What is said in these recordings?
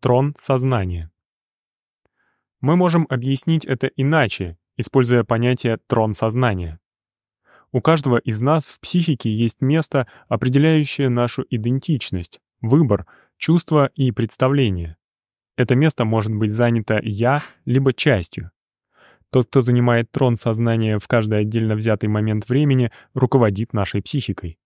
Трон сознания. Мы можем объяснить это иначе, используя понятие «трон сознания». У каждого из нас в психике есть место, определяющее нашу идентичность, выбор, чувства и представления. Это место может быть занято «я» либо частью. Тот, кто занимает трон сознания в каждый отдельно взятый момент времени, руководит нашей психикой.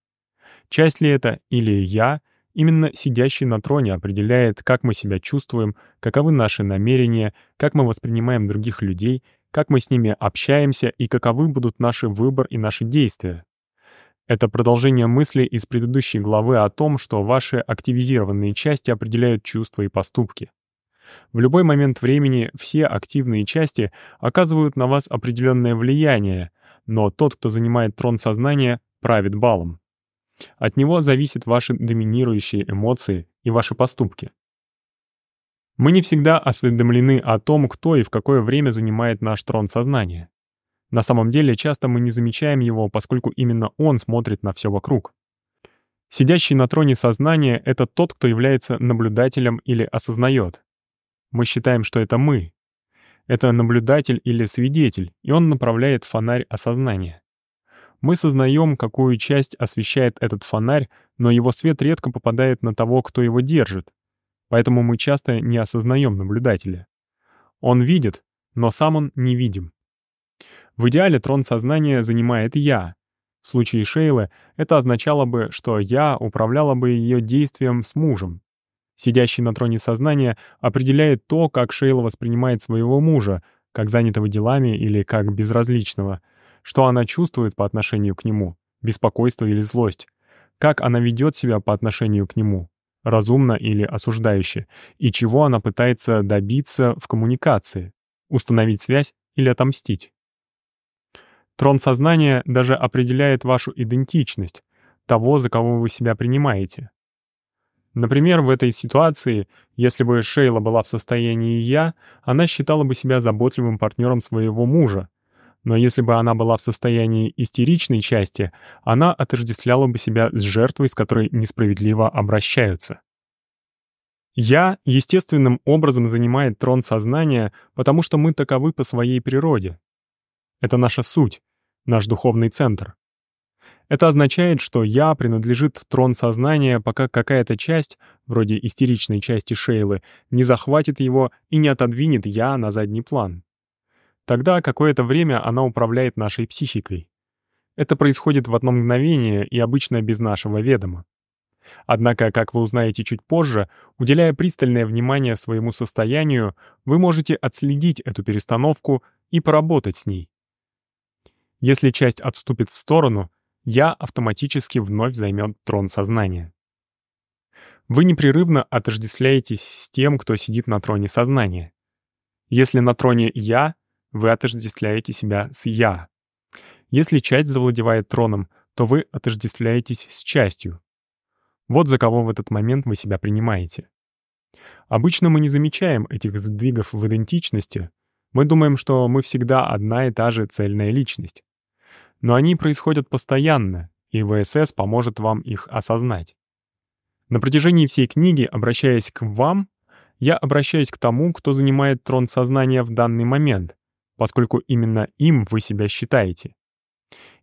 Часть ли это или «я», именно сидящий на троне определяет, как мы себя чувствуем, каковы наши намерения, как мы воспринимаем других людей, как мы с ними общаемся и каковы будут наши выбор и наши действия. Это продолжение мысли из предыдущей главы о том, что ваши активизированные части определяют чувства и поступки. В любой момент времени все активные части оказывают на вас определенное влияние, но тот, кто занимает трон сознания, правит балом. От него зависят ваши доминирующие эмоции и ваши поступки. Мы не всегда осведомлены о том, кто и в какое время занимает наш трон сознания. На самом деле, часто мы не замечаем его, поскольку именно он смотрит на все вокруг. Сидящий на троне сознания — это тот, кто является наблюдателем или осознает. Мы считаем, что это мы. Это наблюдатель или свидетель, и он направляет фонарь осознания. Мы сознаем, какую часть освещает этот фонарь, но его свет редко попадает на того, кто его держит. Поэтому мы часто не осознаем наблюдателя. Он видит, но сам он не видим. В идеале трон сознания занимает «я». В случае Шейлы это означало бы, что «я» управляла бы ее действием с мужем. Сидящий на троне сознания определяет то, как Шейла воспринимает своего мужа, как занятого делами или как безразличного, что она чувствует по отношению к нему, беспокойство или злость, как она ведет себя по отношению к нему, разумно или осуждающе, и чего она пытается добиться в коммуникации, установить связь или отомстить. Трон сознания даже определяет вашу идентичность, того, за кого вы себя принимаете. Например, в этой ситуации, если бы Шейла была в состоянии «я», она считала бы себя заботливым партнером своего мужа. Но если бы она была в состоянии истеричной части, она отождествляла бы себя с жертвой, с которой несправедливо обращаются. «Я» естественным образом занимает трон сознания, потому что мы таковы по своей природе. Это наша суть, наш духовный центр. Это означает, что «я» принадлежит трон сознания, пока какая-то часть, вроде истеричной части Шейлы, не захватит его и не отодвинет «я» на задний план. Тогда какое-то время она управляет нашей психикой. Это происходит в одно мгновение и обычно без нашего ведома. Однако, как вы узнаете чуть позже, уделяя пристальное внимание своему состоянию, вы можете отследить эту перестановку и поработать с ней. Если часть отступит в сторону, я автоматически вновь займет трон сознания. Вы непрерывно отождествляетесь с тем, кто сидит на троне сознания. Если на троне «я», вы отождествляете себя с «я». Если часть завладевает троном, то вы отождествляетесь с частью. Вот за кого в этот момент вы себя принимаете. Обычно мы не замечаем этих сдвигов в идентичности. Мы думаем, что мы всегда одна и та же цельная личность но они происходят постоянно, и ВСС поможет вам их осознать. На протяжении всей книги, обращаясь к вам, я обращаюсь к тому, кто занимает трон сознания в данный момент, поскольку именно им вы себя считаете.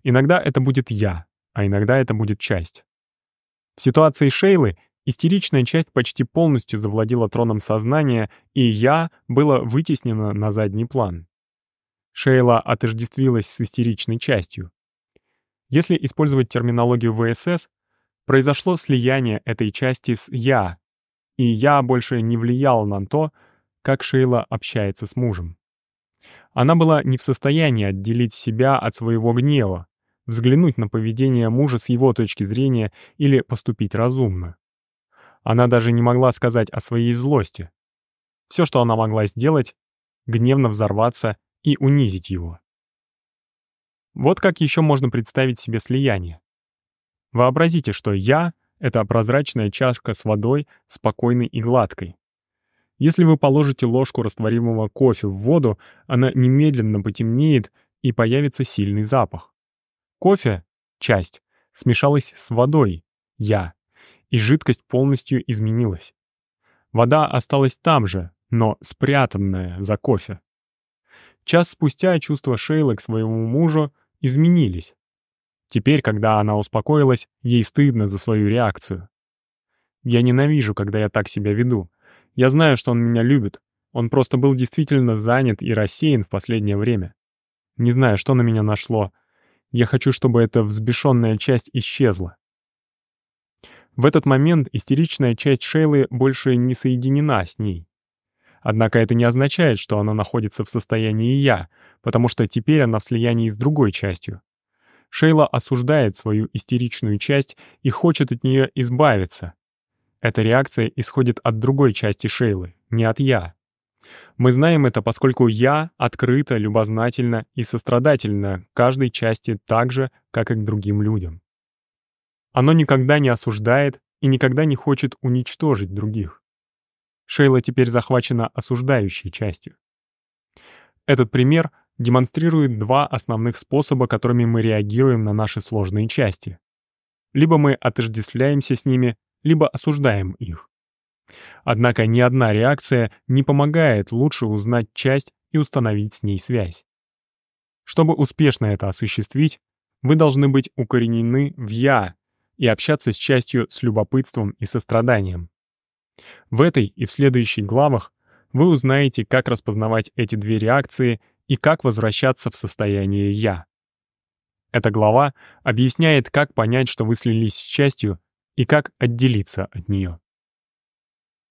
Иногда это будет я, а иногда это будет часть. В ситуации Шейлы истеричная часть почти полностью завладела троном сознания, и «я» было вытеснено на задний план. Шейла отождествилась с истеричной частью. Если использовать терминологию ВСС, произошло слияние этой части с «я», и «я» больше не влиял на то, как Шейла общается с мужем. Она была не в состоянии отделить себя от своего гнева, взглянуть на поведение мужа с его точки зрения или поступить разумно. Она даже не могла сказать о своей злости. Все, что она могла сделать — гневно взорваться и унизить его. Вот как еще можно представить себе слияние. Вообразите, что «я» — это прозрачная чашка с водой, спокойной и гладкой. Если вы положите ложку растворимого кофе в воду, она немедленно потемнеет и появится сильный запах. Кофе, часть, смешалась с водой, я, и жидкость полностью изменилась. Вода осталась там же, но спрятанная за кофе. Час спустя чувства Шейлы к своему мужу изменились. Теперь, когда она успокоилась, ей стыдно за свою реакцию. Я ненавижу, когда я так себя веду. Я знаю, что он меня любит. Он просто был действительно занят и рассеян в последнее время. Не знаю, что на меня нашло. Я хочу, чтобы эта взбешенная часть исчезла. В этот момент истеричная часть Шейлы больше не соединена с ней. Однако это не означает, что она находится в состоянии «я», потому что теперь она в слиянии с другой частью. Шейла осуждает свою истеричную часть и хочет от нее избавиться. Эта реакция исходит от другой части Шейлы, не от «я». Мы знаем это, поскольку «я» открыто, любознательно и сострадательно каждой части так же, как и к другим людям. Оно никогда не осуждает и никогда не хочет уничтожить других. Шейла теперь захвачена осуждающей частью. Этот пример демонстрирует два основных способа, которыми мы реагируем на наши сложные части. Либо мы отождествляемся с ними, либо осуждаем их. Однако ни одна реакция не помогает лучше узнать часть и установить с ней связь. Чтобы успешно это осуществить, вы должны быть укоренены в «я» и общаться с частью с любопытством и состраданием. В этой и в следующих главах вы узнаете, как распознавать эти две реакции и как возвращаться в состояние «я». Эта глава объясняет, как понять, что вы слились с частью, и как отделиться от нее.